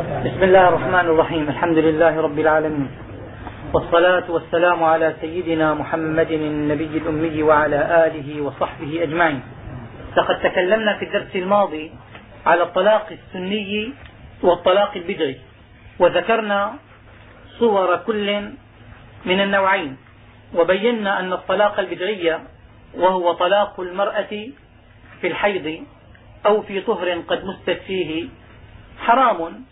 بسم الله الرحمن الرحيم. الحمد لله رب العالمين. والصلاة والسلام على سيدنا محمد النبي الأمي وعلى آله وصحبه أجمعين. لقد تكلمنا في الدرس الماضي على الطلاق السني والطلاق البدعي وذكرنا صور كل من النوعين وبينا أن الطلاق البدعي وهو طلاق المرأة في الحيض أو في طهر قد مست فيه حرام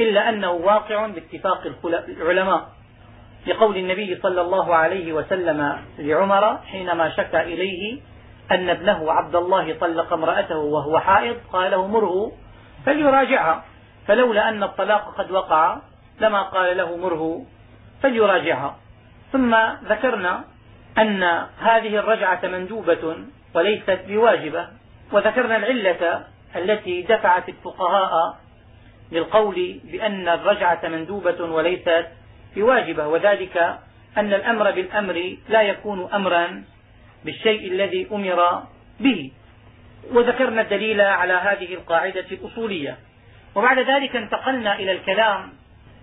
إلا أنه واقع باتفاق العلماء لقول النبي صلى الله عليه وسلم لعمر حينما شكى إليه أن ابنه عبد الله طلق امرأته وهو حائض قال مره فليراجعها فلولا أن الطلاق قد وقع لما قال له مره فليراجعها ثم ذكرنا أن هذه الرجعة مندوبة وليست بواجبة وذكرنا العلة التي دفعت الفقهاء للقول بأن الرجعة مندوبة وليست بواجبة وذلك أن الأمر بالأمر لا يكون أمرا بالشيء الذي أمر به. وذكرنا الدليل على هذه القاعدة الأصولية. وبعد ذلك انتقلنا إلى الكلام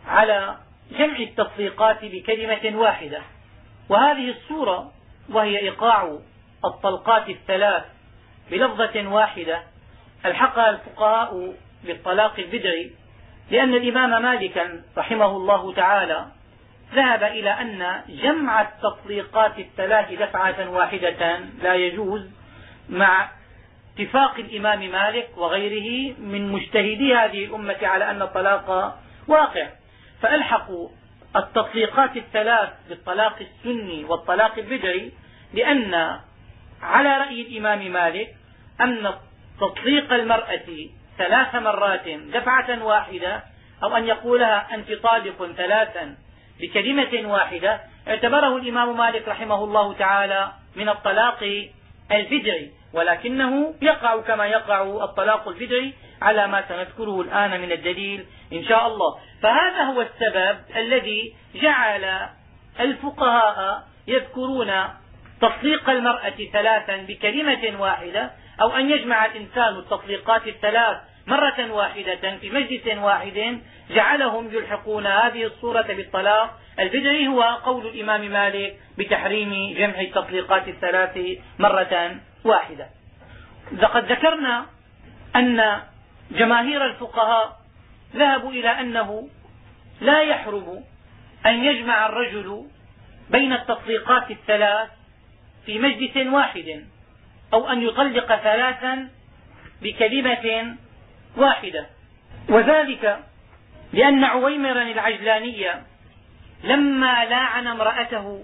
على جمع التطليقات بكلمة واحدة. وهذه الصورة وهي إيقاع الطلقات الثلاث بلفظة واحدة ألحقها الفقهاء بالطلاق البدعي لأن الإمام مالكا رحمه الله تعالى ذهب إلى أن جمع التطليقات الثلاث دفعة واحدة لا يجوز مع اتفاق الإمام مالك وغيره من مجتهدي هذه الأمة على أن الطلاق واقع. فألحقوا التطليقات الثلاث بالطلاق السني والطلاق البدعي لأن على رأي الإمام مالك أن تطليق المرأة ثلاث مرات دفعة واحدة أو أن يقولها أنت طالق ثلاثا بكلمة واحدة اعتبره الإمام مالك رحمه الله تعالى من الطلاق البدعي ولكنه يقع كما يقع الطلاق البدعي على ما سنذكره الآن من الدليل إن شاء الله. فهذا هو السبب الذي جعل الفقهاء يذكرون تطليق المرأة ثلاثا بكلمة واحدة أو أن يجمع الإنسان التطليقات الثلاث مرة واحدة في مجلس واحد جعلهم يلحقون هذه الصورة بالطلاق. البدعي هو قول الإمام مالك بتحريم جمع التطليقات الثلاث مرة واحدة. لقد ذكرنا أن جماهير الفقهاء ذهبوا إلى أنه لا يحرم أن يجمع الرجل بين التطليقات الثلاث في مجلس واحد. أو أن يطلق ثلاثا بكلمة واحدة. وذلك لأن عويمرا العجلاني لما لاعن امرأته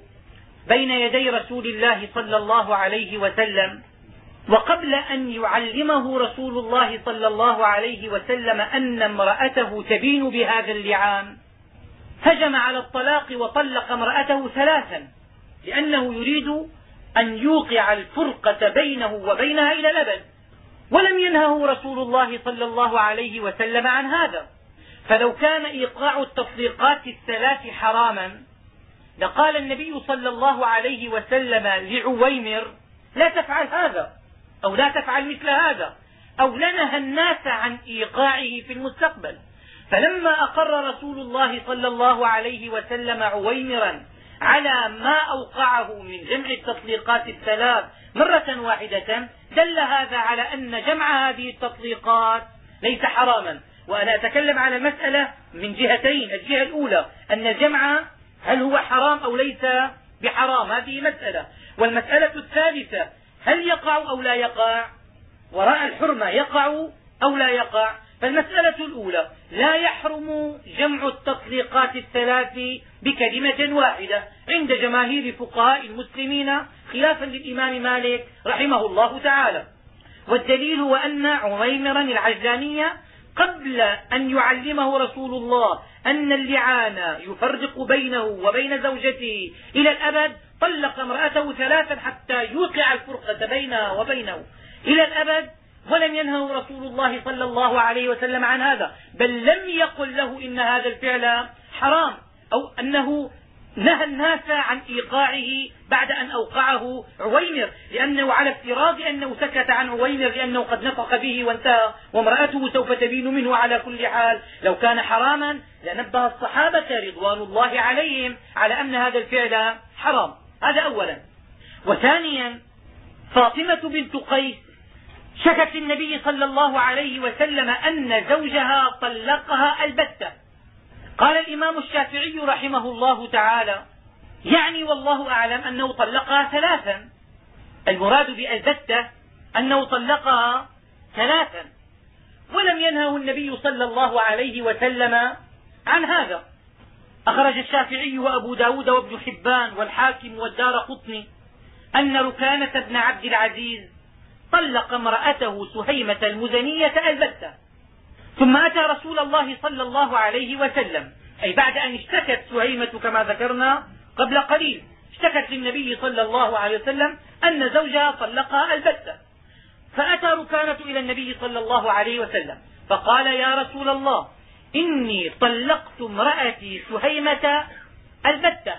بين يدي رسول الله صلى الله عليه وسلم وقبل أن يعلمه رسول الله صلى الله عليه وسلم أن امرأته تبين بهذا اللعان هجم على الطلاق وطلق امرأته ثلاثا لأنه يريد أن يوقع الفرقة بينه وبينها إلى الأبد ولم ينهه رسول الله صلى الله عليه وسلم عن هذا. فلو كان إيقاع التطليقات الثلاث حراما لقال النبي صلى الله عليه وسلم لعويمر لا تفعل هذا أو لا تفعل مثل هذا أو لنهى الناس عن إيقاعه في المستقبل. فلما أقر رسول الله صلى الله عليه وسلم عويمرا على ما أوقعه من جمع التطليقات الثلاث مرة واحدة دل هذا على أن جمع هذه التطليقات ليس حراما. وأنا أتكلم على المسألة من جهتين الجهة الأولى أن الجمع هل هو حرام أو ليس بحرام؟ هذه مسألة. والمسألة الثالثة هل يقع أو لا يقع؟ وراء الحرمة يقع أو لا يقع؟ فالمسألة الأولى لا يحرم جمع التطليقات الثلاث بكلمة واحدة عند جماهير فقهاء المسلمين خلافا للإمام مالك رحمه الله تعالى. والدليل هو أن عميمرا العجلاني قبل أن يعلمه رسول الله أن اللعان يفرق بينه وبين زوجته إلى الأبد طلق امرأته ثلاثا حتى يوقع الفرقة بينها وبينه. إلى الأبد ولم ينهه رسول الله صلى الله عليه وسلم عن هذا بل لم يقل له إن هذا الفعل حرام أو أنه نهى الناس عن إيقاعه بعد أن أوقعه عويمر لأنه على افتراض أنه سكت عن عويمر لأنه قد نطق به وانتهى وامرأته سوف تبين منه على كل حال. لو كان حراما لنبه الصحابة رضوان الله عليهم على أن هذا الفعل حرام. هذا اولا. وثانيا فاطمة بنت قيس شكت للنبي صلى الله عليه وسلم أن زوجها طلقها البتة. قال الإمام الشافعي رحمه الله تعالى يعني والله أعلم أنه طلقها ثلاثا. المراد بالبتة أنه طلقها ثلاثا. ولم ينهه النبي صلى الله عليه وسلم عن هذا. أخرج الشافعي وأبو ب داود وابن حبان والحاكم والدار قطني أن ركانة بن عبد العزيز طلق امرأته سهيمة المزنية البتة. ثم أتى رسول الله صلى الله عليه وسلم. أي بعد أن اشتكت سهيمة كما ذكرنا قبل قليل. اشتكت للنبي صلى الله عليه وسلم أن زوجها طلقها البتة. فأتى ركانة إلى النبي صلى الله عليه وسلم. فقال يا رسول الله إني طلقت امرأتي سهيمة البتة.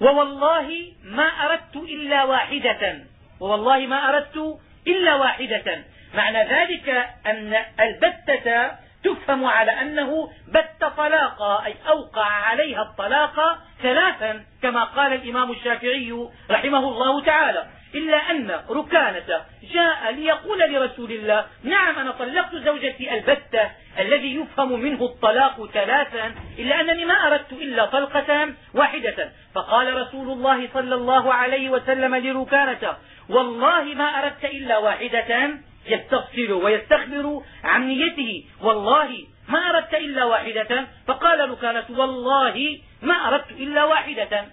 ووالله ما أردت إلا واحدة. ووالله ما أردت إلا واحدة. معنى ذلك أن البتة تفهم على أنه بت طلاقا أي أوقع عليها الطلاق ثلاثا كما قال الإمام الشافعي رحمه الله تعالى. إلا أن ركانة جاء ليقول لرسول الله نعم أنا طلقت زوجتي البتة الذي يفهم منه الطلاق ثلاثا إلا أنني ما أردت إلا طلقة واحدة. فقال رسول الله صلى الله عليه وسلم لركانة والله ما أردت إلا واحدة يستغفر ويستخبر عن نيته والله ما أردت إلا واحدة فقال ركانة والله ما أردت إلا واحدة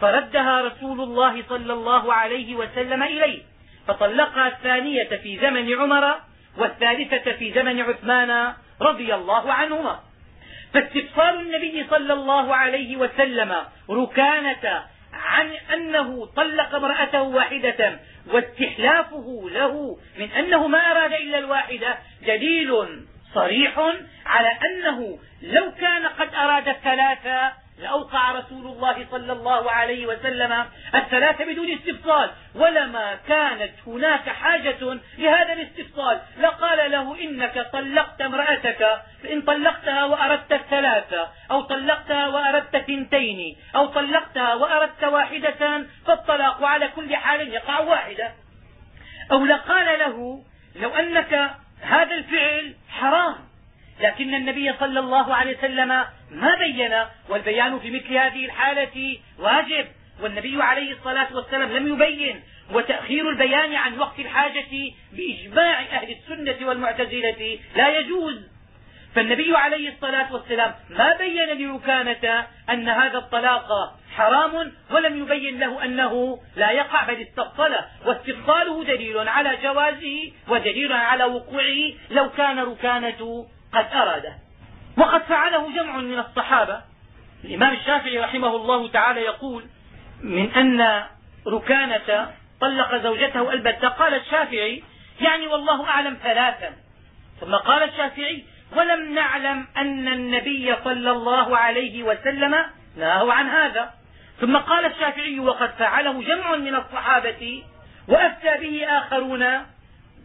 فردها رسول الله صلى الله عليه وسلم إليه فطلقها الثانية في زمن عمر والثالثة في زمن عثمان رضي الله عنهما. فاستفصال النبي صلى الله عليه وسلم ركانة عن أنه طلق امرأته واحدة واستحلافه له من أنه ما أراد إلا الواحدة دليل صريح على أنه لو كان قد أراد الثلاثة لأوقع رسول الله صلى الله عليه وسلم الثلاث بدون استفصال. ولما كانت هناك حاجة لهذا الاستفصال لقال له إنك طلقت امرأتك فإن طلقتها وأردت الثلاثة أو طلقتها وأردت ثنتين أو طلقتها وأردت واحدة فالطلاق على كل حال يقع واحدة. أو لقال له لو أنك هذا الفعل حرام. لكن النبي صلى الله عليه وسلم ما بين والبيان في مثل هذه الحالة واجب والنبي عليه الصلاة والسلام لم يبين وتأخير البيان عن وقت الحاجة بإجماع أهل السنة والمعتزلة لا يجوز. فالنبي عليه الصلاة والسلام ما بين لركانة أن هذا الطلاق حرام ولم يبين له أنه لا يقع بل استفصله واستفصاله دليل على جوازه ودليل على وقوعه لو كان ركانة قد أراده وقد فعله جمع من الصحابة. الإمام الشافعي رحمه الله تعالى يقول من أن ركانة طلق زوجته البتة. قال الشافعي يعني والله أعلم ثلاثا. ثم قال الشافعي ولم نعلم أن النبي صلى الله عليه وسلم نهاه عن هذا. ثم قال الشافعي وقد فعله جمع من الصحابة وأفتى به آخرون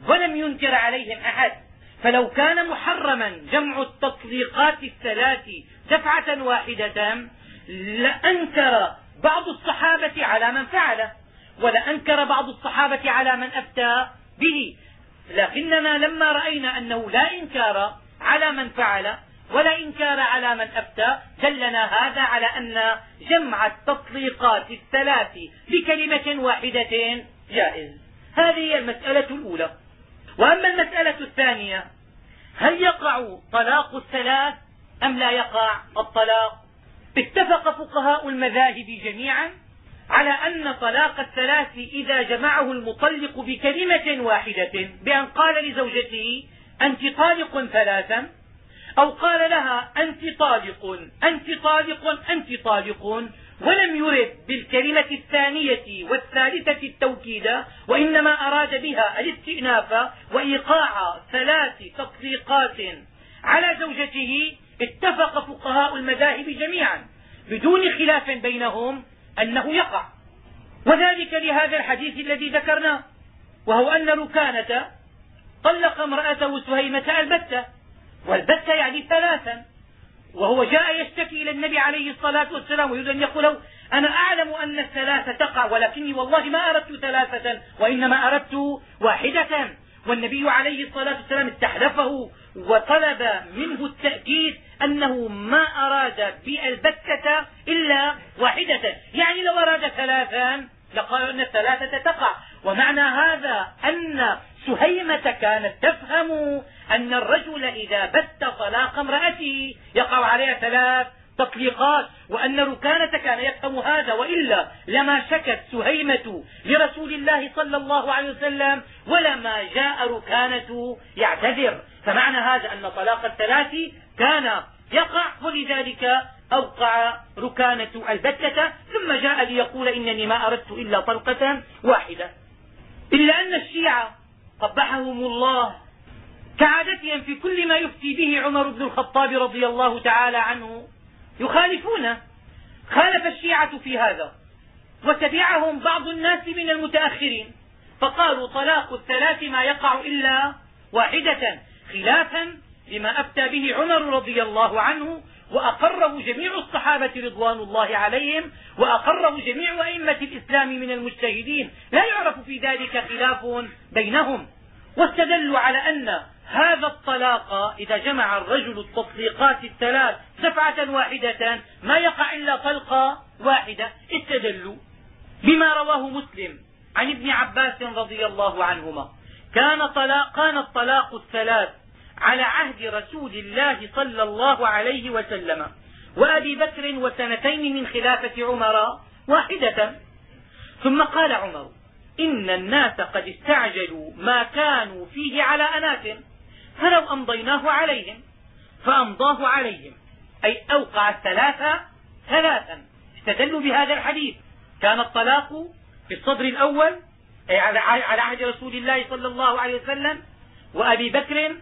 ولم ينكر عليهم أحد. فلو كان محرما جمع التطليقات الثلاث دفعة واحدة لأنكر بعض الصحابة على من فعله ولأنكر بعض الصحابة على من أفتى به. لكننا لما رأينا أنه لا إنكار على من فعل ولا إنكار على من أفتى دلنا هذا على أن جمع التطليقات الثلاث بكلمة واحدة جائز. هذه هي المسألة الأولى. وأما المسألة الثانية هل يقع طلاق الثلاث أم لا يقع الطلاق؟ اتفق فقهاء المذاهب جميعا على أن طلاق الثلاث إذا جمعه المطلق بكلمة واحدة بأن قال لزوجته أنت طالق ثلاثا أو قال لها أنت طالق أنت طالق أنت طالق. ولم يرد بالكلمة الثانية والثالثة التوكيد وإنما أراد بها الاستئناف وإيقاع ثلاث تطليقات على زوجته اتفق فقهاء المذاهب جميعا بدون خلاف بينهم أنه يقع. وذلك لهذا الحديث الذي ذكرناه وهو أن ركانة طلق امرأته سهيمة البتة والبتة يعني ثلاثا. وهو جاء يشتكي إلى النبي عليه الصلاة والسلام ويريد أن يقول له أنا أعلم أن الثلاثة تقع ولكني والله ما أردت ثلاثة وإنما أردت واحدة. والنبي عليه الصلاة والسلام استحلفه وطلب منه التأكيد أنه ما أراد بالبتة إلا واحدة. يعني لو أراد ثلاثا لقالوا أن الثلاثة تقع. ومعنى هذا أن سهيمة كانت تفهم أن الرجل إذا بت طلاق امرأته يقع عليها ثلاث تطليقات وأن ركانة كان يفهم هذا وإلا لما شكت سهيمة لرسول الله صلى الله عليه وسلم ولما جاء ركانة يعتذر. فمعنى هذا أن طلاق الثلاث كان يقع ولذلك أوقع ركانة البتة ثم جاء ليقول إنني ما أردت إلا طلقة واحدة. إلا أن الشيعة قبحهم الله كعادتهم في كل ما يفتي به عمر بن الخطاب رضي الله تعالى عنه يخالفونه خالف الشيعة في هذا وتبعهم بعض الناس من المتأخرين فقالوا طلاق الثلاث ما يقع إلا واحدة خلافا لما أفتى به عمر رضي الله عنه وأقره جميع الصحابة رضوان الله عليهم وأقره جميع أئمة الإسلام من المجتهدين. لا يعرف في ذلك خلاف بينهم. واستدلوا على أن هذا الطلاق إذا جمع الرجل التطليقات الثلاث دفعة واحدة ما يقع إلا طلقة واحدة. استدلوا بما رواه مسلم عن ابن عباس رضي الله عنهما. كان طلاق كان الطلاق الثلاث على عهد رسول الله صلى الله عليه وسلم وأبي بكر وسنتين من خلافة عمر واحدة. ثم قال عمر إن الناس قد استعجلوا ما كانوا فيه على أناف فلو أمضيناه عليهم فأمضاه عليهم. أي أوقع الثلاثة ثلاثا. استدلوا بهذا الحديث. كان الطلاق في الصدر الأول أي على عهد رسول الله صلى الله عليه وسلم وأبي بكر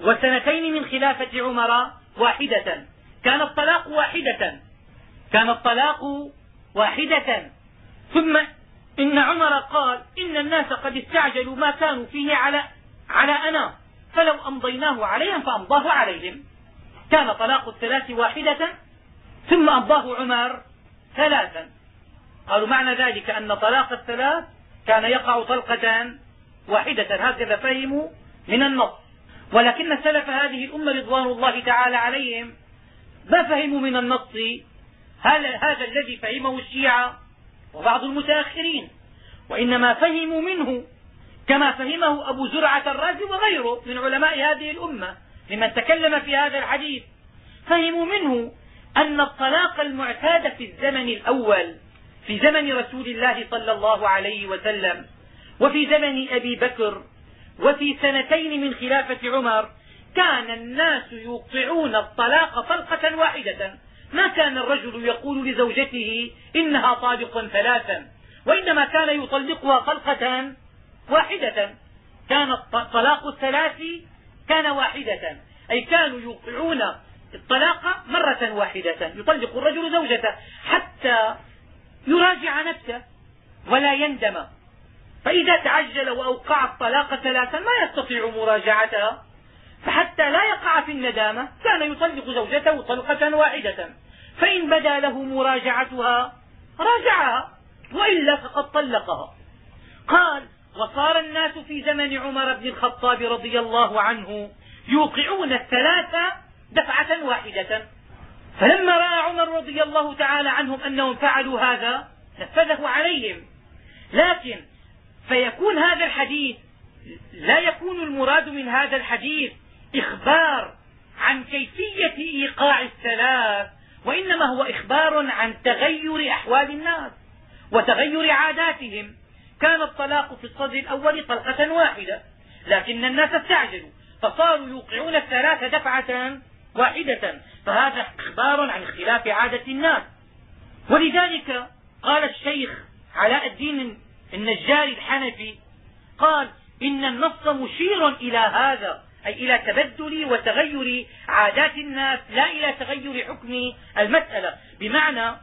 وسنتين من خلافة عمر واحدة. كان الطلاق واحدة. كان الطلاق واحدة. ثم إن عمر قال إن الناس قد استعجلوا ما كانوا فيه على على أنا. فلو أمضيناه عليهم فأمضاه عليهم. كان طلاق الثلاث واحدة. ثم أمضاه عمر ثلاثا. قالوا معنى ذلك أن طلاق الثلاث كان يقع طلقة واحدة. هكذا فهموا من النص. ولكن سلف هذه الأمة رضوان الله تعالى عليهم ما فهموا من النص هل هذا الذي فهمه الشيعة وبعض المتأخرين وإنما فهموا منه كما فهمه أبو زرعة الرازي وغيره من علماء هذه الأمة ممن تكلم في هذا الحديث. فهموا منه أن الطلاق المعتاد في الزمن الأول في زمن رسول الله صلى الله عليه وسلم وفي زمن أبي بكر وفي سنتين من خلافة عمر كان الناس يوقعون الطلاق طلقة واحدة. ما كان الرجل يقول لزوجته إنها طالق ثلاثا وإنما كان يطلقها طلقة واحدة. كان الطلاق الثلاث كان واحدة أي كانوا يوقعون الطلاق مرة واحدة. يطلق الرجل زوجته حتى يراجع نفسه ولا يندم. فإذا تعجل وأوقع الطلاق ثلاثا ما يستطيع مراجعتها فحتى لا يقع في الندامة كان يطلق زوجته طلقة واحدة. فإن بدا له مراجعتها راجعها وإلا فقد طلقها. قال وصار الناس في زمن عمر بن الخطاب رضي الله عنه يوقعون الثلاثة دفعة واحدة. فلما رأى عمر رضي الله تعالى عنهم أنهم فعلوا هذا نفذه عليهم. لكن فيكون هذا الحديث لا يكون المراد من هذا الحديث إخبار عن كيفية إيقاع الثلاث وإنما هو إخبار عن تغير أحوال الناس وتغير عاداتهم. كان الطلاق في الصدر الأول طلقة واحدة لكن الناس استعجلوا فصاروا يوقعون الثلاث دفعة واحدة فهذا إخبار عن اختلاف عادة الناس. ولذلك قال الشيخ علاء الدين النجاري الحنفي قال إن النص مشير إلى هذا أي إلى تبدل وتغير عادات الناس لا إلى تغير حكم المسألة. بمعنى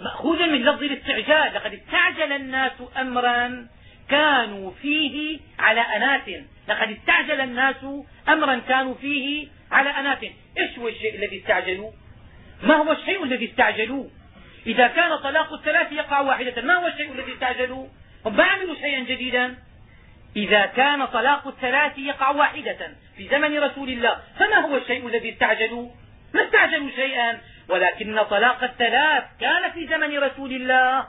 مأخوذ من لفظ الاستعجال لقد استعجل الناس أمرا كانوا فيه على أنات لقد استعجل الناس أمرا كانوا فيه على أنات إيش هو الشيء الذي استعجلوا؟ ما هو الشيء الذي استعجلوه إذا كان طلاق الثلاث يقع واحدة ما هو الشيء الذي استعجلوه هم ما عملوا شيئا جديدا. إذا كان طلاق الثلاث يقع واحدة في زمن رسول الله فما هو الشيء الذي استعجلوا؟ ما استعجلوا شيئا. ولكن طلاق الثلاث كان في زمن رسول الله.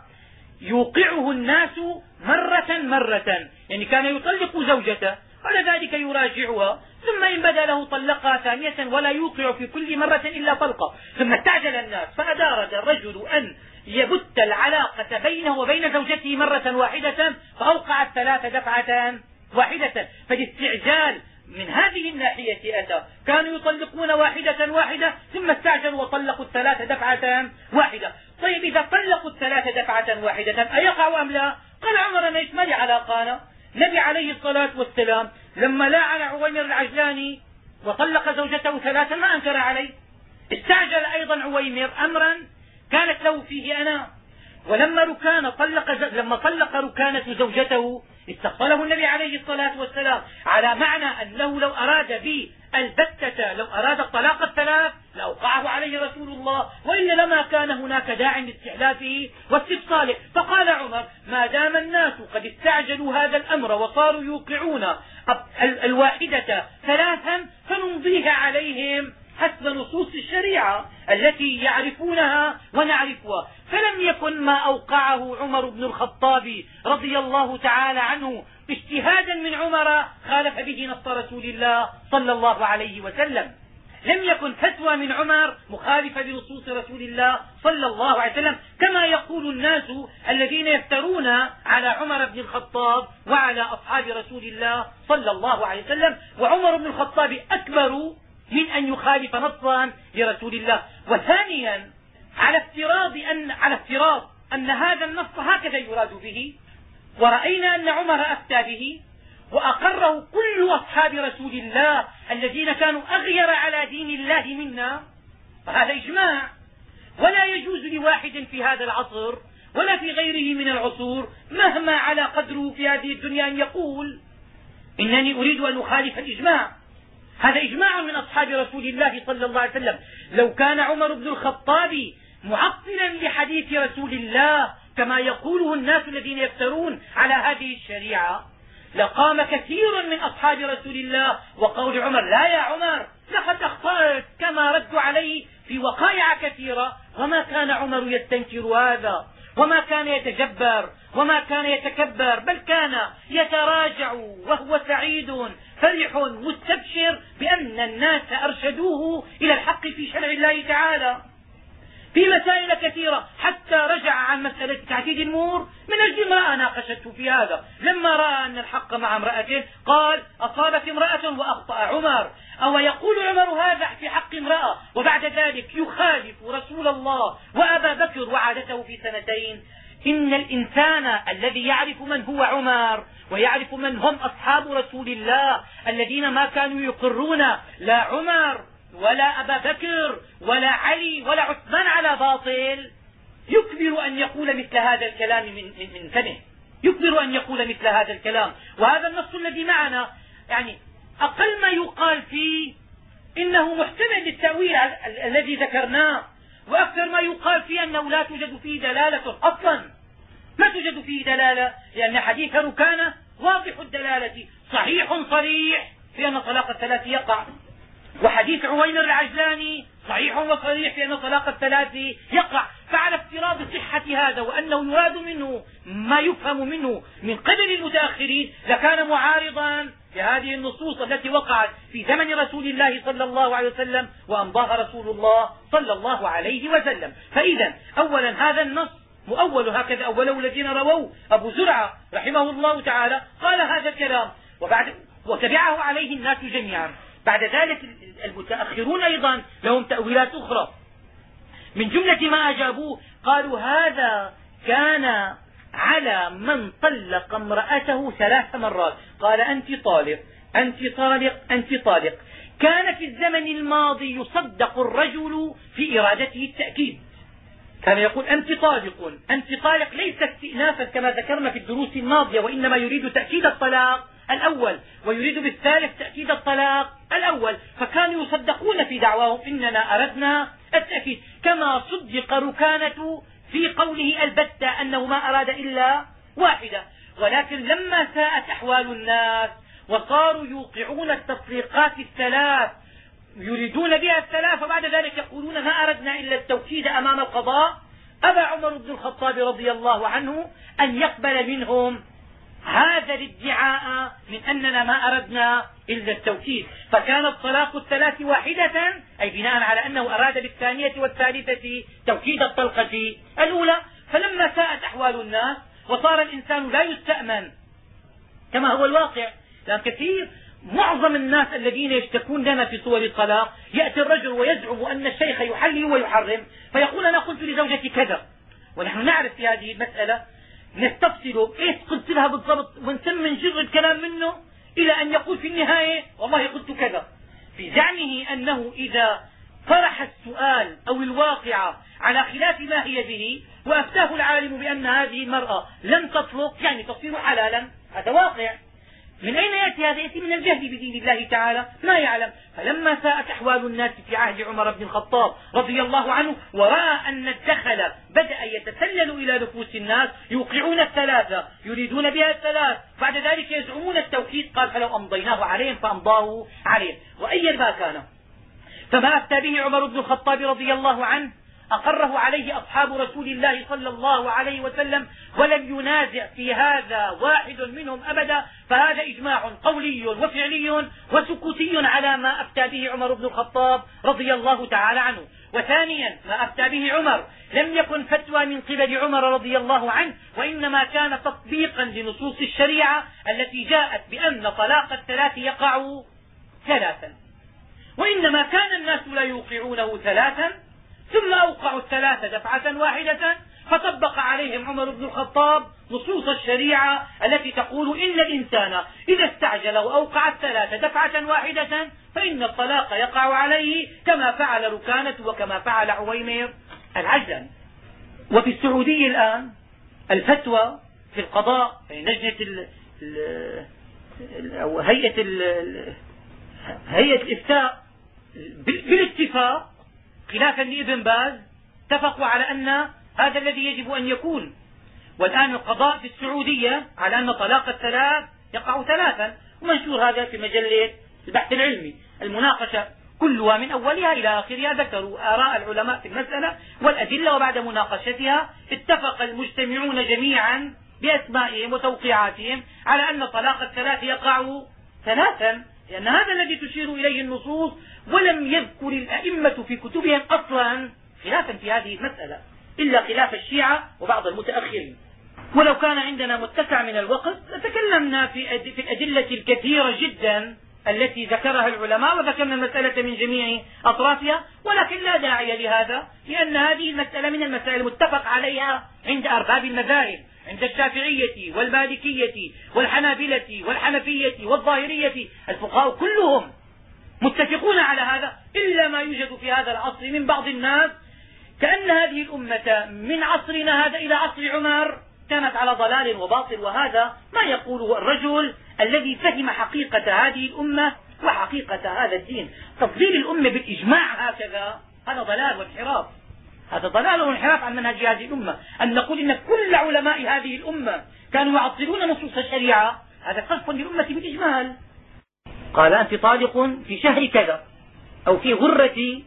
يوقعه الناس مرة مرة. يعني كان يطلق زوجته بعد ذلك يراجعها ثم إن بدا له طلقها ثانية ولا يوقع في كل مرة إلا طلقة. ثم استعجل الناس فأدارج الرجل أن يبت العلاقة بينه وبين زوجته مرة واحدة فأوقع الثلاث دفعة واحدة. فالاستعجال من هذه الناحية أتى. كانوا يطلقون واحدة واحدة ثم استعجلوا وطلقوا الثلاث دفعة واحدة. طيب إذا طلقوا الثلاث دفعة واحدة أيقع أم لا؟ قال عمر ما لي علاقة أنا؟ النبي عليه الصلاة والسلام لما لاعن عويمر العجلاني وطلق زوجته ثلاثا ما أنكر عليه استعجل أيضا عويمر أمرا كانت له فيه أنا. ولما ركان طلق لما طلق ركانة زوجته استقبله النبي عليه الصلاة والسلام على معنى أنه لو أراد بالبتة لو أراد الطلاق الثلاث لأوقعه عليه رسول الله وإلا لما كان هناك داع لاستحلافه واستفصاله. فقال عمر ما دام الناس قد استعجلوا هذا الأمر وصاروا يوقعون الواحدة ثلاثا فنمضيها عليهم حسب نصوص الشريعة التي يعرفونها ونعرفها. فلم يكن ما أوقعه عمر بن الخطاب رضي الله تعالى عنه اجتهادا من عمر خالف به نص رسول الله صلى الله عليه وسلم. لم يكن فتوى من عمر مخالفة لنصوص رسول الله صلى الله عليه وسلم كما يقول الناس الذين يفترون على عمر بن الخطاب وعلى أصحاب رسول الله صلى الله عليه وسلم. وعمر بن الخطاب أكبر من أن يخالف نصا لرسول الله. وثانيا على افتراض أن على افتراض أن هذا النص هكذا يراد به. ورأينا أن عمر أفتى به. وأقره كل أصحاب رسول الله الذين كانوا أغير على دين الله منا. فهذا إجماع. ولا يجوز لواحد في هذا العصر ولا في غيره من العصور مهما على قدره في هذه الدنيا أن يقول إنني أريد أن أخالف الإجماع. هذا إجماع من أصحاب رسول الله صلى الله عليه وسلم. لو كان عمر بن الخطاب معطلا لحديث رسول الله كما يقوله الناس الذين يفترون على هذه الشريعة لقام كثير من أصحاب رسول الله. وقول عمر لا يا عمر لقد أخطأت كما ردوا عليه في وقائع كثيرة. وما كان عمر يستنكر هذا؟ وما كان يتجبر؟ وما كان يتكبر؟ بل كان يتراجع وهو سعيد. فرح مستبشر بأن الناس أرشدوه إلى الحق في شرع الله تعالى. في مسائل كثيرة. حتى رجع عن مسألة تعديد النور من أجل امرأة ناقشته في هذا. لما رأى أن الحق مع امرأته قال أصابت امرأة وأخطأ عمر. أو يقول عمر هذا في حق امرأة؟ وبعد ذلك يخالف رسول الله وأبا بكر وعادته في سنتين. إن الإنسان الذي يعرف من هو عمر ويعرف من هم أصحاب رسول الله الذين ما كانوا يقرون لا عمر. ولا أبا بكر ولا علي ولا عثمان على باطل. يكبر أن يقول مثل هذا الكلام من, من, فمه. يكبر أن يقول مثل هذا الكلام. وهذا النص الذي معنا. يعني أقل ما يقال فيه إنه محتمل للتأويل الذي ذكرناه. وأكثر ما يقال فيه أنه لا توجد فيه دلالة أصلا. ما توجد فيه دلالة؟ لأن حديث ركانة واضح الدلالة. صحيح صريح. في أن طلاق الثلاث يقع. وحديث عويمر العجلاني صحيح وصريح في أن طلاق الثلاث يقع فعلى افتراض صحة هذا وأنه يراد منه ما يفهم منه من قبل المتأخرين لكان معارضا لهذه النصوص التي وقعت في زمن رسول الله صلى الله عليه وسلم وأمضاها رسول الله صلى الله عليه وسلم. فإذا أولا هذا النص مؤول هكذا. أوله الذين رووا أبو زرعة رحمه الله تعالى قال هذا الكلام. وبعد وتبعه عليه الناس جميعا. بعد ذلك المتأخرون أيضا لهم تأويلات أخرى. من جملة ما أجابوه قالوا هذا كان على من طلق امرأته ثلاث مرات. قال أنت طالق أنت طالق أنت طالق. كان في الزمن الماضي يصدق الرجل في إرادته التأكيد. كان يقول أنت طالق أنت طالق ليس استئنافا كما ذكرنا في الدروس الماضية وإنما يريد تأكيد الطلاق. الأول ويريد بالثالث تأكيد الطلاق الأول. فكانوا يصدقون في دعواهم إننا أردنا التأكيد. كما صدق ركانة في قوله البتة أنه ما أراد إلا واحدة. ولكن لما ساءت أحوال الناس وصاروا يوقعون التطبيقات الثلاث يريدون بها الثلاث وبعد ذلك يقولون ما أردنا إلا التوكيد أمام القضاء. أبى عمر بن الخطاب رضي الله عنه أن يقبل منهم هذا الادعاء من أننا ما أردنا إلا التوكيد. فكان الطلاق الثلاث واحدة أي بناء على أنه أراد بالثانية والثالثة توكيد الطلقة الأولى. فلما ساءت أحوال الناس وصار الإنسان لا يستأمن كما هو الواقع. لأن كثير معظم الناس الذين يشتكون لنا في صور الطلاق يأتي الرجل ويزعم أن الشيخ يحلل ويحرم فيقول أنا قلت لزوجتي كذا. ونحن نعرف في هذه المسألة نستفسر إيش قلت لها بالضبط؟ ونسمي نجر الكلام منه إلى أن يقول في النهاية والله قلت كذا. في زعمه أنه إذا طرح السؤال أو الواقع على خلاف ما هي به وأفتاه العالم بأن هذه المرأة لم تطلق يعني تصير حلالا هذا واقع. من أين يأتي هذا يأتي من الجهل بدين الله تعالى؟ ما يعلم. فلما ساءت أحوال الناس في عهد عمر بن الخطاب رضي الله عنه ورأى أن الدخل بدأ يتسلل إلى نفوس الناس يوقعون الثلاثة يريدون بها الثلاث. بعد ذلك يزعمون التوكيد قال فلو أمضيناه عليهم فأمضاه عليهم. وأي ما كان. فما أفتى به عمر بن الخطاب رضي الله عنه أقره عليه أصحاب رسول الله صلى الله عليه وسلم ولم ينازع في هذا واحد منهم أبدا فهذا إجماع قولي وفعلي وسكوتي على ما أفتى به عمر بن الخطاب رضي الله تعالى عنه. وثانيا ما أفتى به عمر لم يكن فتوى من قبل عمر رضي الله عنه وإنما كان تطبيقا لنصوص الشريعة التي جاءت بأن طلاق الثلاث يقع ثلاثا. وإنما كان الناس لا يوقعونه ثلاثا ثم أوقعوا الثلاثة دفعة واحدة فطبق عليهم عمر بن الخطاب نصوص الشريعة التي تقول إن الإنسان إذا استعجل وأوقع الثلاثة دفعة واحدة فإن الطلاق يقع عليه كما فعل ركانة وكما فعل عويمر العجل وفي السعودية الآن الفتوى في القضاء لجنة ال أو هيئة هيئة الإفتاء بالاتفاق خلافا لابن باز اتفقوا على أن هذا الذي يجب أن يكون. والآن القضاء في السعودية على أن طلاق الثلاث يقع ثلاثا. ومنشور هذا في مجلة البحث العلمي. المناقشة كلها من أولها إلى آخرها ذكروا آراء العلماء في المسألة والأدلة وبعد مناقشتها اتفق المجتمعون جميعا بأسمائهم وتوقيعاتهم على أن طلاق الثلاث يقع ثلاثا. لأن هذا الذي تشير إليه النصوص ولم يذكر الأئمة في كتبهم أصلا خلافا في هذه المسألة إلا خلاف الشيعة وبعض المتأخرين. ولو كان عندنا متسع من الوقت لتكلمنا في في الأدلة الكثيرة جدا التي ذكرها العلماء وذكرنا المسألة من جميع أطرافها ولكن لا داعي لهذا لأن هذه المسألة من المسائل المتفق عليها عند أرباب المذاهب. عند الشافعية والمالكية والحنابلة والحنفية والظاهرية الفقهاء كلهم متفقون على هذا إلا ما يوجد في هذا العصر من بعض الناس كأن هذه الأمة من عصرنا هذا إلى عصر عمر كانت على ضلال وباطل وهذا ما يقوله الرجل الذي فهم حقيقة هذه الأمة وحقيقة هذا الدين. تفضيل الأمة بالإجماع هكذا هذا ضلال وانحراف. هذا ضلال وانحراف عن منهج هذه الأمة. أن نقول إن كل علماء هذه الأمة كانوا يعطلون نصوص الشريعة هذا قذف للأمة بالإجمال. قال أنت طالق في شهر كذا أو في غرة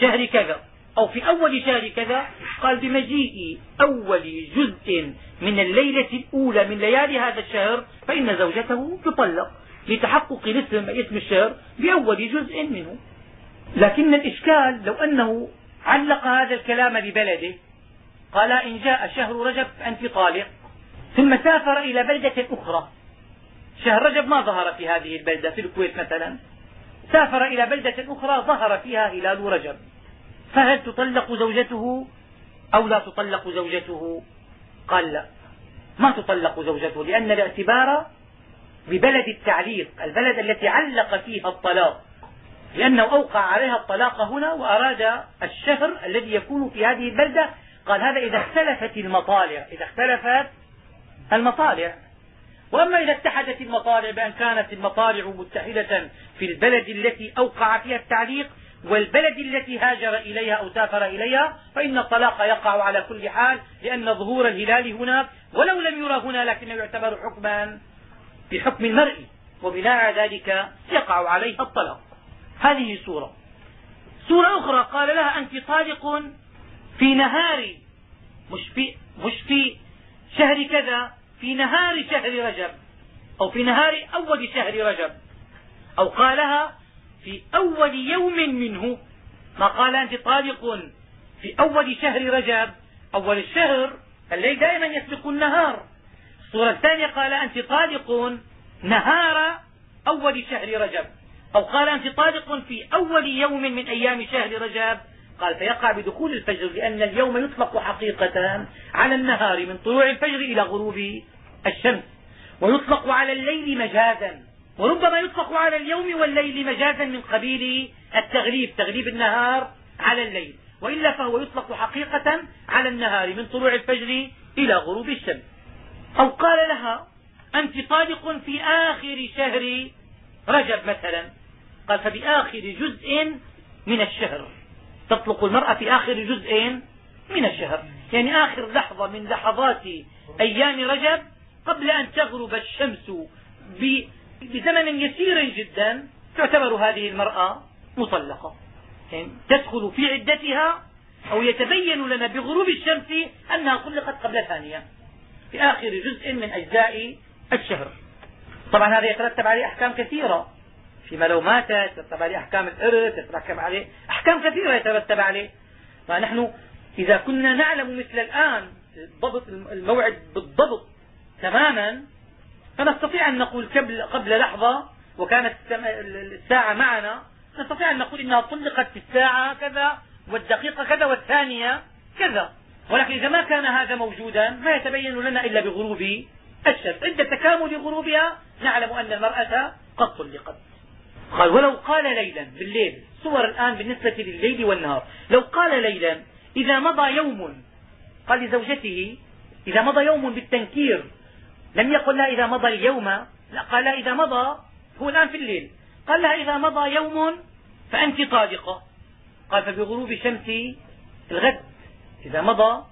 شهر كذا أو في أول شهر كذا. قال بمجيء أول جزء من الليلة الأولى من ليالي هذا الشهر فإن زوجته تطلق لتحقق الاسم اسم الشهر بأول جزء منه. لكن الإشكال لو أنه علق هذا الكلام ببلده. قال إن جاء شهر رجب فأنت طالق. ثم سافر إلى بلدة أخرى. شهر رجب ما ظهر في هذه البلدة في الكويت مثلا. سافر إلى بلدة أخرى ظهر فيها هلال رجب. فهل تطلق زوجته أو لا تطلق زوجته؟ قال لا. ما تطلق زوجته؟ لأن الاعتبار ببلد التعليق البلد التي علق فيها الطلاق. لأنه أوقع عليها الطلاق هنا وأراد الشهر الذي يكون في هذه البلدة. قال هذا إذا اختلفت المطالع إذا اختلفت المطالع. وأما إذا اتحدت المطالع بأن كانت المطالع متحدة في البلد التي أوقع فيها التعليق والبلد التي هاجر إليها أو سافر إليها فإن الطلاق يقع على كل حال لأن ظهور الهلال هناك ولو لم يرى هنا لكنه يعتبر حكما بحكم المرء وبناء ذلك يقع عليه الطلاق. هذه سورة. سورة أخرى قال لها أنت طالق في نهار مش في, مش في شهر كذا في نهار شهر رجب أو في نهار أول شهر رجب. أو قالها في أول يوم منه. ما قال أنت طالق في أول شهر رجب أول الشهر الليل دائما يسبق النهار. الصورة الثانية قال أنت طالق نهار أول شهر رجب. أو قال أنت طالق في أول يوم من أيام شهر رجب؟ قال فيقع بدخول الفجر لأن اليوم يطلق حقيقة على النهار من طلوع الفجر إلى غروب الشمس. ويطلق على الليل مجازا. وربما يطلق على اليوم والليل مجازا من قبيل التغليب تغليب النهار على الليل. وإلا فهو يطلق حقيقة على النهار من طلوع الفجر إلى غروب الشمس. أو قال لها أنت طالق في آخر شهر رجب مثلا. قال فبآخر جزء من الشهر. تطلق المرأة في آخر جزء من الشهر. يعني آخر لحظة من لحظات أيام رجب قبل أن تغرب الشمس بزمن يسير جدا تعتبر هذه المرأة مطلقة. يعني تدخل في عدتها أو يتبين لنا بغروب الشمس أنها طلقت قبل ثانية. في آخر جزء من أجزاء الشهر. طبعا هذا يترتب عليه أحكام كثيرة. فيما لو ماتت يترتب عليه أحكام الإرث يترتب عليه أحكام كثيرة يترتب عليه. فنحن إذا كنا نعلم مثل الآن الضبط الموعد بالضبط تماما فنستطيع أن نقول قبل, قبل لحظة وكانت الساعة معنا نستطيع أن نقول إنها طلقت في الساعة كذا والدقيقة كذا والثانية كذا. ولكن إذا ما كان هذا موجودا ما يتبين لنا إلا بغروب الشمس عند تكامل غروبها نعلم أن المرأة قد طلقت. قال ولو قال ليلا بالليل صور الآن بالنسبة لليل والنهار لو قال ليلا إذا مضى يوم قال لزوجته إذا مضى يوم بالتنكير لم يقل لها إذا مضى اليوم لا قال لها إذا مضى هو الآن في الليل قال لها إذا مضى يوم فأنت طالقة قال فبغروب شمس الغد إذا مضى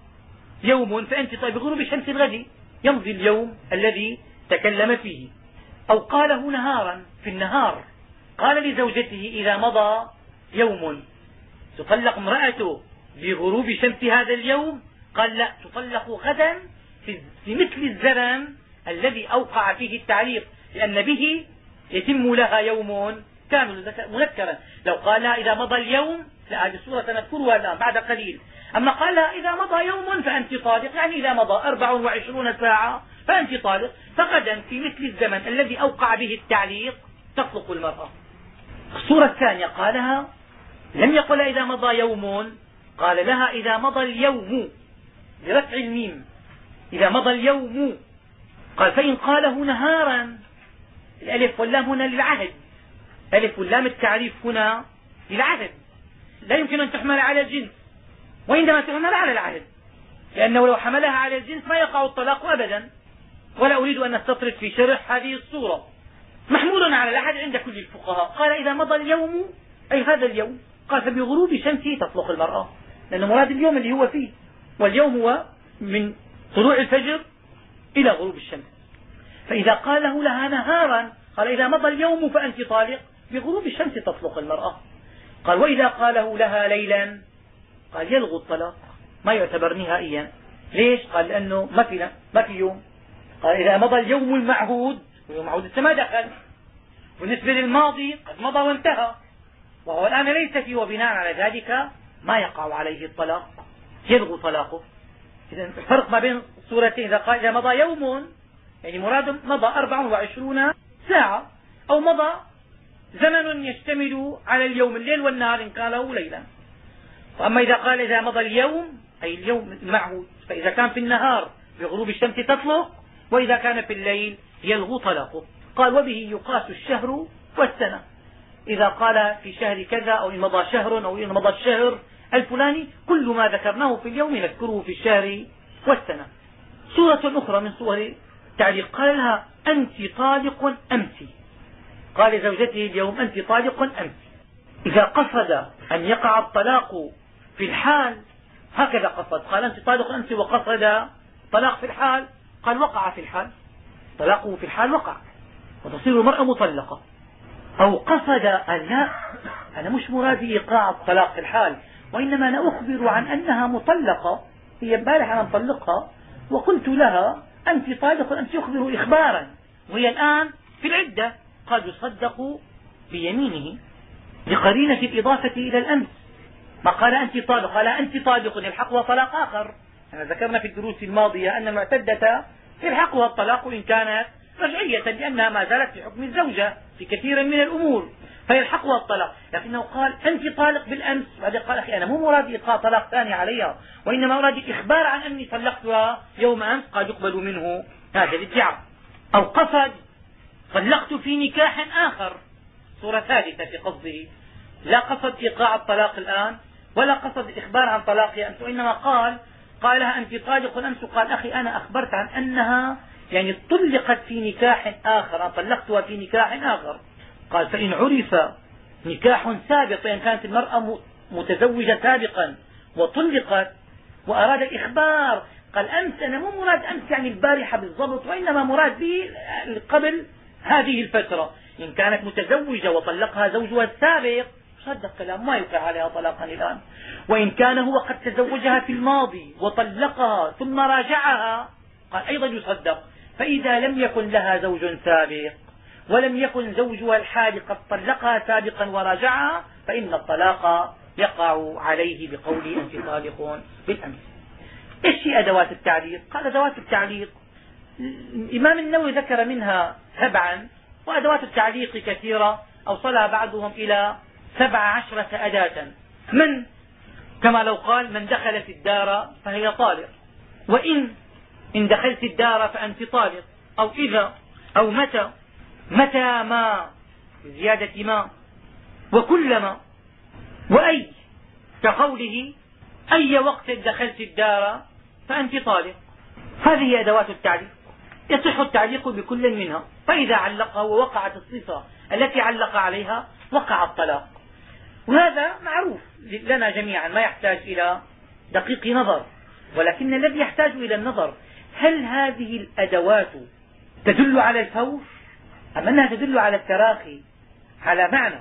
يوم فأنت طالقة بغروب شمس الغد يمضي اليوم الذي تكلم فيه. أو قاله نهارا في النهار قال لزوجته إذا مضى يوم. تطلق امرأته بغروب شمس هذا اليوم؟ قال لا تطلق غدا في مثل الزمن الذي أوقع فيه التعليق لأن به يتم لها يوم كامل منكرا لو قال إذا مضى اليوم لا هذه الصورة سنذكرها الآن بعد قليل. أما قال إذا مضى يوم فأنت طالق يعني إذا مضى 24 ساعة فأنت طالق فغدا في مثل الزمن الذي أوقع به التعليق تطلق المرأة. الصورة الثانية قالها لم يقل إذا مضى يوم قال لها إذا مضى اليوم برفع الميم إذا مضى اليوم قال فإن قاله نهارا الألف واللام هنا للعهد ألف واللام التعريف هنا للعهد لا يمكن أن تحمل على الجنس وإنما تحمل على العهد لأنه لو حملها على الجنس ما يقع الطلاق أبدا ولا أريد أن أستطرد في شرح هذه الصورة. محمول على العهد عند كل الفقهاء. قال إذا مضى اليوم أي هذا اليوم قال فبغروب شمسه تطلق المرأة. لأن مراد اليوم اللي هو فيه. واليوم هو من طلوع الفجر إلى غروب الشمس. فإذا قاله لها نهارا قال إذا مضى اليوم فأنت طالق. بغروب الشمس تطلق المرأة. قال وإذا قاله لها ليلا قال يلغو الطلاق. ما يعتبر نهائيا ليش؟ قال لأنه ما في ما في يوم. قال إذا مضى اليوم المعهود واليوم المعهود لسه ما دخل بالنسبة للماضي قد مضى وانتهى. وهو الآن ليس فيه وبناء على ذلك ما يقع عليه الطلاق يلغو طلاقه. إذا الفرق ما بين الصورتين إذا قال إذا مضى يوم يعني مراد مضى 24 ساعة أو مضى زمن يشتمل على اليوم الليل والنهار إن كان له ليلا. وأما إذا قال إذا مضى اليوم أي اليوم المعهود فإذا كان في النهار بغروب الشمس تطلق وإذا كان في الليل يلغو طلاقه قال وبه يقاس الشهر والسنة. إذا قال في شهر كذا أو إن مضى شهر أو إن مضى الشهر الفلاني كل ما ذكرناه في اليوم نذكره في الشهر والسنة. سورة أخرى من صور التعليق. قال لها أنت طالق أمس قال لزوجته اليوم أنت طالق أمس إذا قصد أن يقع الطلاق في الحال هكذا قصد. قال أنت طالق أمس وقصد طلاق في الحال. قال وقع في الحال. طلاقه في الحال وقع وتصير المرأة مطلقة. أو قصد أن لا أنا مش مرادي إيقاع الطلاق في الحال وإنما أنا أخبر عن أنها مطلقة هي امبارح أنا مطلقها وقلت لها أنت طالق أنت يخبر إخبارا وهي الآن في العدة. قد يصدق بيمينه لقرينة الإضافة إلى الأمس. ما قال أنت طالق قال أنت طالق يلحقها طلاق آخر. ذكرنا في الدروس الماضية أن المعتدة يلحقها الطلاق إن كانت رجعية لأنها ما زالت في حكم الزوجة في كثير من الأمور. فيلحقها الطلاق. لكنه قال أنت طالق بالأمس. بعدين قال أخي أنا مو مرادي إلقاء طلاق ثاني عليها وإنما مرادي الإخبار عن أني طلقتها يوم أمس. قد يقبل منه هذا الادعاء أو قصد طلقت في نكاح آخر. صورة ثالثة في قصده. لا قصد إيقاع الطلاق الآن ولا قصد الإخبار عن طلاقها أمس وإنما قال قال لها أنت طالق أمس قال أخي أنا أخبرت عن أنها يعني طلقت في نكاح آخر طلقتها في نكاح آخر. قال فإن عرف نكاح سابق فإن كانت المرأة متزوجة سابقا وطلقت وأراد الإخبار قال أمس أنا مو مراد أمس يعني البارحة بالضبط وإنما مراد به قبل هذه الفترة. إن كانت متزوجة وطلقها زوجها السابق صدق كلام ما يوقع عليها طلاقا الآن. وإن كان هو قد تزوجها في الماضي وطلقها ثم راجعها قال أيضا يصدق. فإذا لم يكن لها زوج سابق ولم يكن زوجها الحالي قد طلقها سابقا وراجعها فإن الطلاق يقع عليه بقول أنت طالق بالأمس. إيش هي أدوات التعليق؟ قال أدوات التعليق الإمام النووي ذكر منها سبعا وأدوات التعليق كثيرة أوصلها بعضهم إلى سبع عشرة أداة. من؟ كما لو قال من دخل في الدار فهي طالق. وإن إن دخلت الدار فأنت طالق. أو إذا أو متى. متى ما؟ زيادة ما. وكلما. وأي؟ كقوله أي وقت دخلت الدار فأنت طالق. هذه أدوات التعليق. يصح التعليق بكل منها. فإذا علقها ووقعت الصفة التي علق عليها وقع الطلاق. وهذا معروف لنا جميعا ما يحتاج إلى دقيق نظر ولكن الذي يحتاج إلى النظر هل هذه الأدوات تدل على الفور أم أنها تدل على التراخي؟ على معنى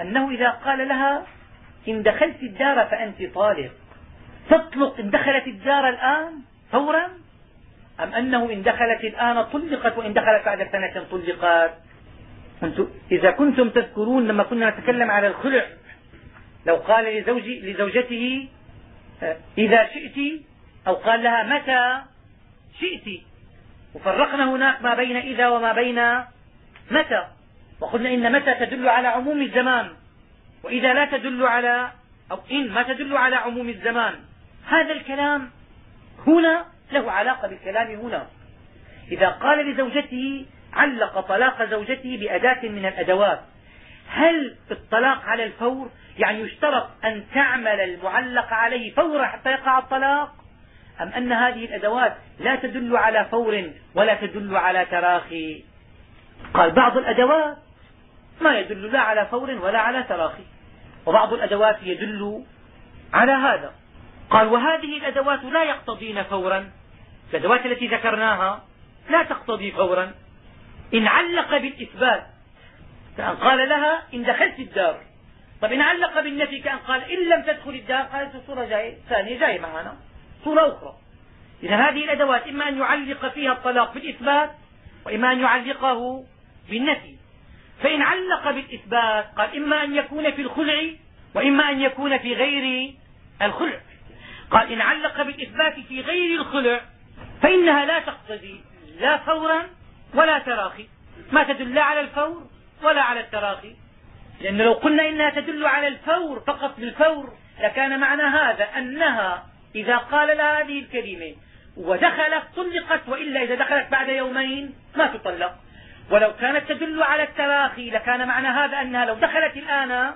أنه إذا قال لها إن دخلت الدار فأنت طالق. تطلق إن دخلت الدار الآن؟ فورا؟ أم أنه إن دخلت الآن طلقت وإن دخلت بعد سنة طلقت؟ إذا كنتم تذكرون لما كنا نتكلم على الخلع لو قال لزوجي لزوجته إذا شئت أو قال لها متى شئت. وفرقنا هناك ما بين إذا وما بين متى. وقلنا إن متى تدل على عموم الزمان. وإذا لا تدل على أو إن ما تدل على عموم الزمان. هذا الكلام هنا له علاقة بالكلام هنا. إذا قال لزوجته علق طلاق زوجته بأداة من الأدوات. هل الطلاق على الفور؟ يعني يشترط أن تعمل المعلق عليه فورا حتى يقع الطلاق؟ أم أن هذه الأدوات لا تدل على فور ولا تدل على تراخي؟ قال بعض الأدوات ما يدل لا على فور ولا على تراخي. وبعض الأدوات يدل على هذا. قال وهذه الأدوات لا يقتضين فورا. الأدوات التي ذكرناها لا تقتضي فورا. إن علق بالإثبات كأن قال لها إن دخلت الدار. طب إن علق بالنفي كأن قال إن لم تدخل الدار قالت الصورة جاي ثانية جاي معنا. صورة أخرى. إذا هذه الأدوات إما أن يعلق فيها الطلاق بالإثبات وإما أن يعلقه بالنفي. فإن علق بالإثبات قال إما أن يكون في الخلع وإما أن يكون في غير الخلع. قال إن علق بالإثبات في غير الخلع فإنها لا تقتضي لا فورا ولا تراخي. ما تدل على الفور؟ ولا على التراخي. لأن لو قلنا إنها تدل على الفور فقط بالفور لكان معنى هذا أنها إذا قال لها هذه الكلمة ودخلت طلقت وإلا إذا دخلت بعد يومين ما تطلق. ولو كانت تدل على التراخي لكان معنى هذا أنها لو دخلت الآن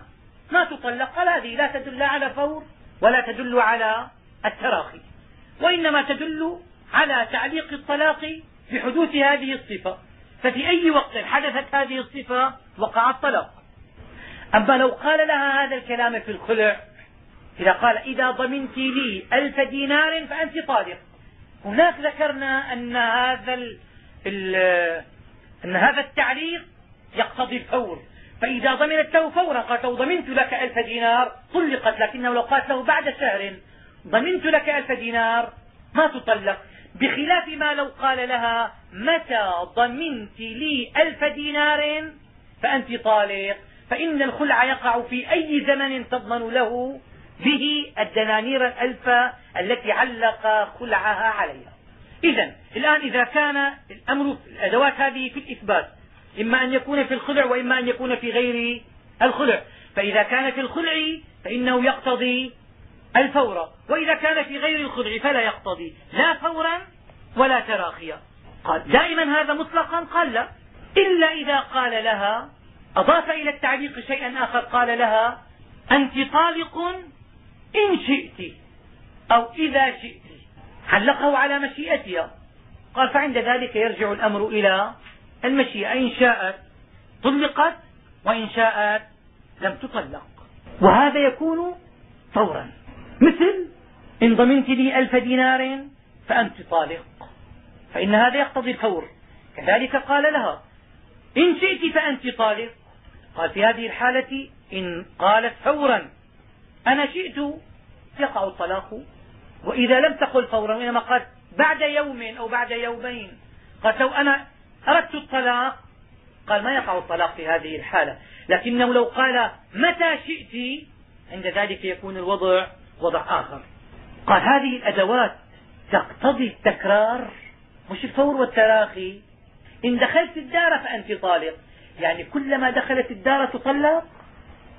ما تطلق. قال هذه لا تدل على فور ولا تدل على التراخي. وإنما تدل على تعليق الطلاق بحدوث هذه الصفة. ففي أي وقت حدثت هذه الصفة وقع الطلاق. أما لو قال لها هذا الكلام في الخلع إذا قال إذا ضمنت لي ألف دينار فأنت طالق. هناك ذكرنا أن هذا أن هذا التعليق يقتضي الفور. فإذا ضمنت له فورا قالت له ضمنت لك ألف دينار طلقت لكنه لو قالت له بعد شهر ضمنت لك ألف دينار ما تطلق. بخلاف ما لو قال لها متى ضمنت لي ألف دينار؟ فأنت طالق. فإن الخلع يقع في أي زمن تضمن له به الدنانير الألف التي علق خلعها عليها. إذا الآن إذا كان الأمر الأدوات هذه في الإثبات إما أن يكون في الخلع وإما أن يكون في غير الخلع. فإذا كان في الخلع فإنه يقتضي الفور. وإذا كان في غير الخلع فلا يقتضي. لا فورا ولا تراخيا. قال دائما هذا مطلقا؟ قال لا. إلا إذا قال لها أضاف إلى التعليق شيئا آخر قال لها أنت طالق إن شئت أو إذا شئت. علقه على مشيئتها. قال فعند ذلك يرجع الأمر إلى المشيئة. إن شاءت طلقت وإن شاءت لم تطلق. وهذا يكون فورا. مثل إن ضمنت لي ألف دينار فأنت طالق. فإن هذا يقتضي الفور. كذلك قال لها إن شئت فأنت طالق. قال في هذه الحالة إن قالت فورا أنا شئت يقع الطلاق. وإذا لم تقل فورا وإنما قالت بعد يوم أو بعد يومين. قالت لو أنا أردت الطلاق. قال ما يقع الطلاق في هذه الحالة. لكنه لو قال متى شئت عند ذلك يكون الوضع وضع آخر. قال هذه الأدوات تقتضي التكرار مش الفور والتراخي. إن دخلت الدار فأنت طالق. يعني كلما دخلت الدار تطلق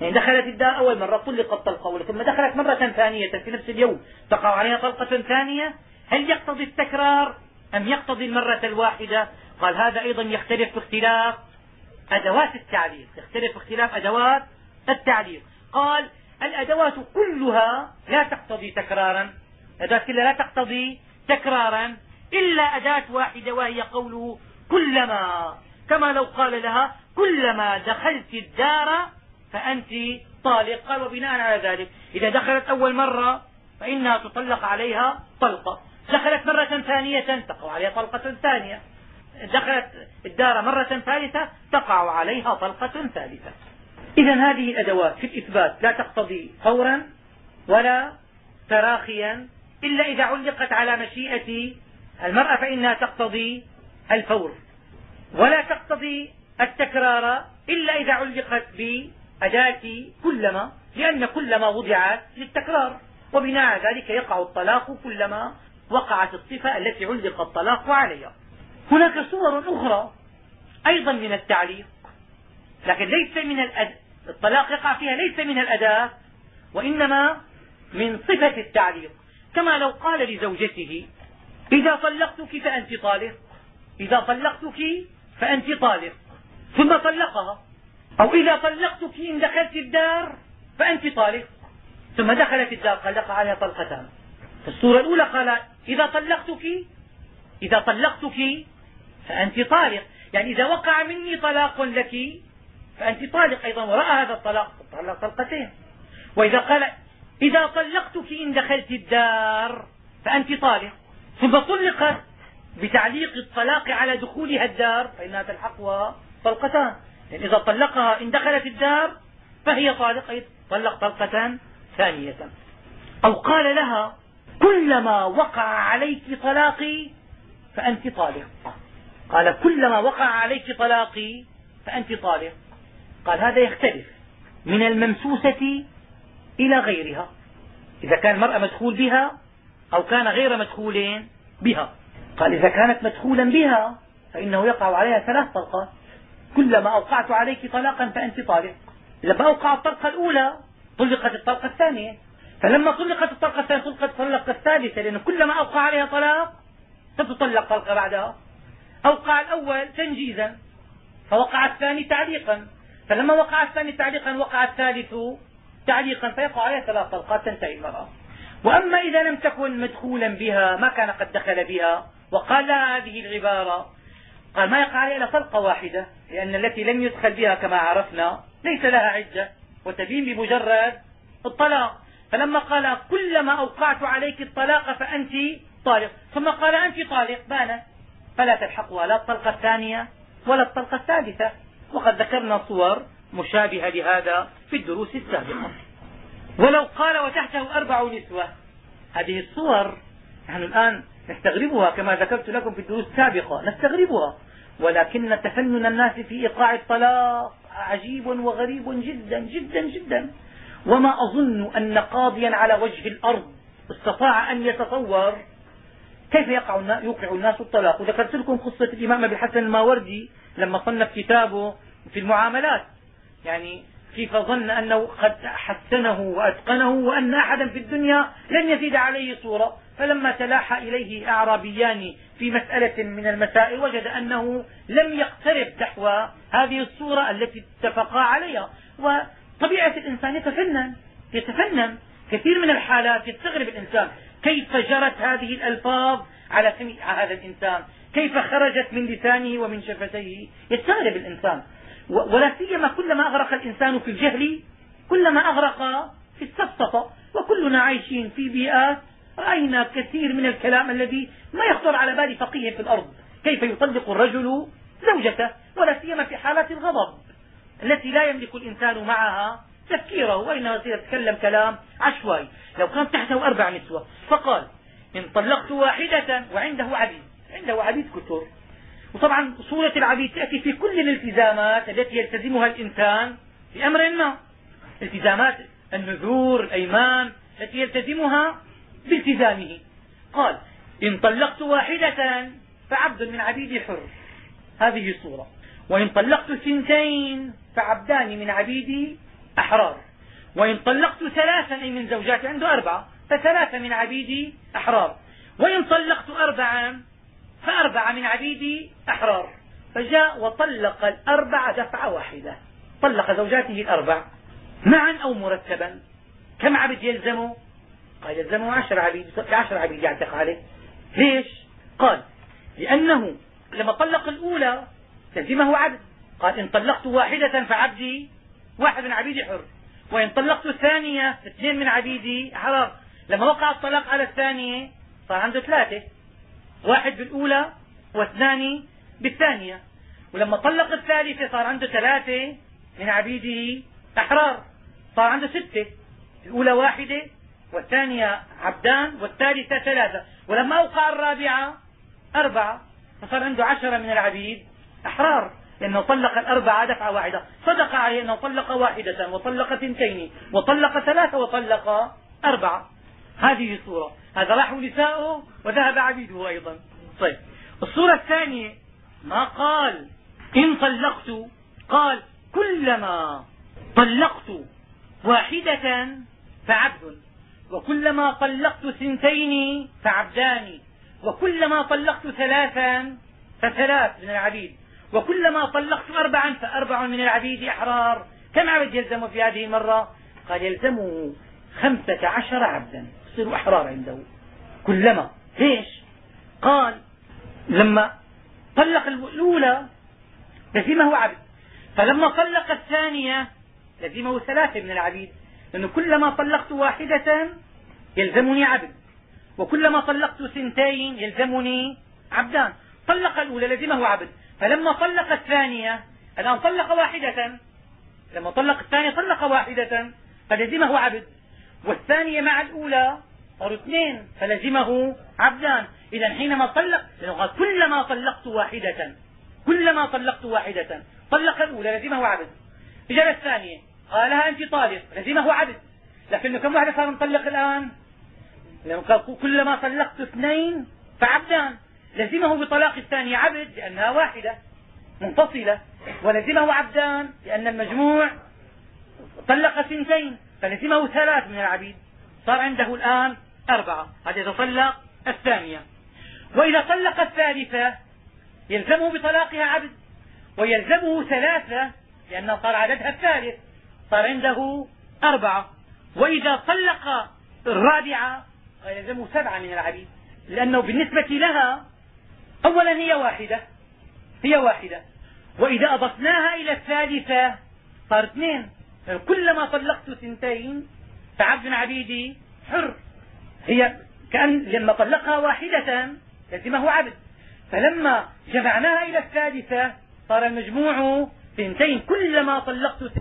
يعني دخلت الدار أول مرة طلقت طلقة أولى ثم دخلت مرة ثانية في نفس اليوم تقع عليها طلقة ثانية هل يقتضي التكرار أم يقتضي المرة الواحدة؟ قال هذا أيضا يختلف باختلاف أدوات التعليق. يختلف باختلاف أدوات التعليق. قال الأدوات كلها لا تقتضي تكرارا. الأدوات كلها لا تقتضي تكرارا. إلا أداة واحدة وهي قوله كلما. كما لو قال لها كلما دخلت الدار فأنت طالق. قال وبناء على ذلك. إذا دخلت أول مرة فإنها تطلق عليها طلقة. دخلت مرة ثانية تقع عليها طلقة ثانية. دخلت الدار مرة ثالثة تقع عليها طلقة ثالثة. إذا هذه الأدوات في الإثبات لا تقتضي فورا ولا تراخيا إلا إذا علقت على مشيئة المرأة فإنها تقتضي الفور ولا تقتضي التكرار إلا إذا علقت بأداة كلما لأن كلما وضعت للتكرار وبناء على ذلك يقع الطلاق كلما وقعت الصفة التي علق الطلاق عليها هناك صور أخرى أيضا من التعليق لكن ليس من. الطلاق يقع فيها ليس من الأداة وإنما من صفة التعليق. كما لو قال لزوجته إذا طلقتك فأنت طالق إذا طلقتك فأنت طالق. ثم طلقها أو إذا طلقتك إن دخلت الدار فأنت طالق. ثم دخلت الدار طلق عليها طلقتان. في الصورة الأولى قال إذا طلقتك إذا طلقتك فأنت طالق. يعني إذا وقع مني طلاق لك فأنت طالق أيضا وراء هذا الطلاق طلق طلقتين وإذا قال إذا طلقتك إن دخلت الدار فأنت طالق. ثم طلقت بتعليق الطلاق على دخولها الدار فإنها تلحقها طلقتان يعني إذا طلقها إن دخلت الدار فهي طالقة طلق طلقة ثانية. أو قال لها كلما وقع عليك طلاقي فأنت طالق. قال كلما وقع عليك طلاقي فأنت طالق. قال هذا يختلف من الممسوسة إلى غيرها. إذا كان المرأة مدخول بها أو كان غير مدخول بها. قال إذا كانت مدخولا بها فإنه يقع عليها ثلاث طلقات. كلما أوقعت عليك طلاقا فأنت طالق. لما أوقع الطلقة الأولى طلقت الطلقة الثانية. فلما طلقت الطلقة الثانية طلقت الطلقة الثالثة لأنه كلما أوقع عليها طلاق ستطلق طلقة بعدها. أوقع الأول تنجيزا فوقع الثاني تعليقا. فلما وقع الثاني تعليقا وقع الثالث تعليقا فيقع عليه ثلاث طلقات تنتهي المرأة. وأما إذا لم تكن مدخولا بها ما كان قد دخل بها وقال لها هذه العبارة. قال ما يقع عليها إلا طلقة واحدة لأن التي لم يدخل بها كما عرفنا ليس لها عدة وتبين بمجرد الطلاق. فلما قال كلما أوقعت عليك الطلاق فأنت طالق. ثم قال أنت طالق بان فلا تلحقها لا الطلقة الثانية ولا الطلقة الثالثة. وقد ذكرنا صور مشابهة لهذا في الدروس السابقة. ولو قال وتحته أربع نسوة. هذه الصور نحن الآن نستغربها كما ذكرت لكم في الدروس السابقة. نستغربها. ولكن تفنن الناس في إيقاع الطلاق عجيب وغريب جدا جدا جدا. وما أظن أن قاضيا على وجه الأرض استطاع أن يتصور كيف يقع يوقع الناس الطلاق؟ وذكرت لكم قصة الإمام أبي الحسن الماوردي لما صنف كتابه في المعاملات. يعني كيف ظن أنه قد حسنه وأتقنه وأن أحدا في الدنيا لن يزيد عليه صورة. فلما تلاحى إليه أعرابيان في مسألة من المسائل وجد أنه لم يقترب نحو هذه الصورة التي اتفقا عليها. وطبيعة الإنسان يتفنن يتفنن. كثير من الحالات يستغرب الإنسان. كيف جرت هذه الألفاظ على سمع هذا الإنسان؟ كيف خرجت من لسانه ومن شفتيه؟ يستغرب الإنسان ولا سيما كلما أغرق الإنسان في الجهل كلما أغرق في السفسطة وكلنا عايشين في بيئات رأينا كثير من الكلام الذي ما يخطر على بال فقيه في الأرض. كيف يطلق الرجل زوجته؟ ولا سيما في حالات الغضب التي لا يملك الإنسان معها تفكيره وإنما يتكلم كلام؟ عشوائي. لو كان تحته أربع نسوة. فقال إن طلقت واحدة وعنده عبيد. عنده عبيد كثر وطبعا صورة العبيد تأتي في كل الالتزامات التي يلتزمها الإنسان في أمر ما. التزامات النذور الأيمان التي يلتزمها بالتزامه. قال إن طلقت واحدة فعبد من عبيدي حر. هذه صورة وإن طلقت ثنتين فعبدان من عبيدي أحرار. وإن طلقت ثلاثا أي من زوجاتي عنده أربعة فثلاثة من عبيدي أحرار. وإن طلقت أربعا فأربعة من عبيدي أحرار. فجاء وطلق الأربع دفعة واحدة. طلق زوجاته الأربع معا أو مرتبا. كم عبد يلزمه؟ قال يلزمه عشر عبيد عشر عبيد يعتق عليه. ليش؟ قال لأنه لما طلق الأولى لزمه عبد. قال إن طلقت واحدة فعبدي واحد من عبيدي حر. وإن طلقت الثانية اثنين من عبيدي حرار لما وقع الطلاق على الثانية صار عنده ثلاثة. واحد بالأولى واثنان بالثانية. ولما طلق الثالثة صار عنده ثلاثة من عبيده أحرار. صار عنده ستة. الأولى واحدة والثانية عبدان والثالثة ثلاثة. ولما أوقع الرابعة أربعة فصار عنده عشرة من العبيد أحرار. لأنه طلق الأربعة دفعة واحدة. صدق عليه أنه طلق واحدة وطلق ثنتين وطلق ثلاثة وطلق أربعة. هذه صورة هذا راح نساؤه وذهب عبيده أيضا. طيب. الصورة الثانية ما قال إن طلقت؟ قال كلما طلقت واحدة فعبد. وكلما طلقت ثنتين فعبدان. وكلما طلقت ثلاثا فثلاث من العبيد. وكلما طلقت أربعا فأربع من العبيد أحرار. كم عبد يلزم في هذه المرة؟ قال يلزمه خمسة عشر عبدا. يصير أحرار عنده. كلما. ليش؟ قال لما طلق الأولى لزمه عبد. فلما طلق الثانية لزمه ثلاثة من العبيد. لأنه كلما طلقت واحدة يلزمني عبد. وكلما طلقت سنتين يلزمني عبدان. طلق الأولى لزمه عبد. فلما طلق الثانية الآن طلق واحدة. لما طلق الثانية طلق واحدة فلزمه عبد. والثانية مع الأولى صاروا اثنين فلزمه عبدان. إذا حينما طلق لأنه كلما طلقت واحدة كلما طلقت واحدة طلق الأولى لزمه عبد. اجى الثانية قالها أنت طالق لزمه عبد. لكنه كم واحدة صار مطلق الآن؟ لأنه كلما طلقت اثنين فعبدان. لزمه بطلاق الثانية عبد لأنها واحدة منفصلة. ولزمه عبدان لأن المجموع طلق اثنتين فلزمه ثلاث من العبيد. صار عنده الآن أربعة. هذا إذا طلق الثانية. وإذا طلق الثالثة يلزمه بطلاقها عبد. ويلزمه ثلاثة لأنه صار عددها الثالث. صار عنده أربعة. وإذا طلق الرابعة يلزمه سبعة من العبيد. لأنه بالنسبة لها أولا هي واحدة. هي واحدة. وإذا أضفناها إلى الثالثة صار اثنين. كلما طلقت ثنتين فعبد عبيدي حر. هي كأن لما طلقها واحدة لزمه عبد. فلما جمعناها إلى الثالثة صار المجموع ثنتين. كلما طلقت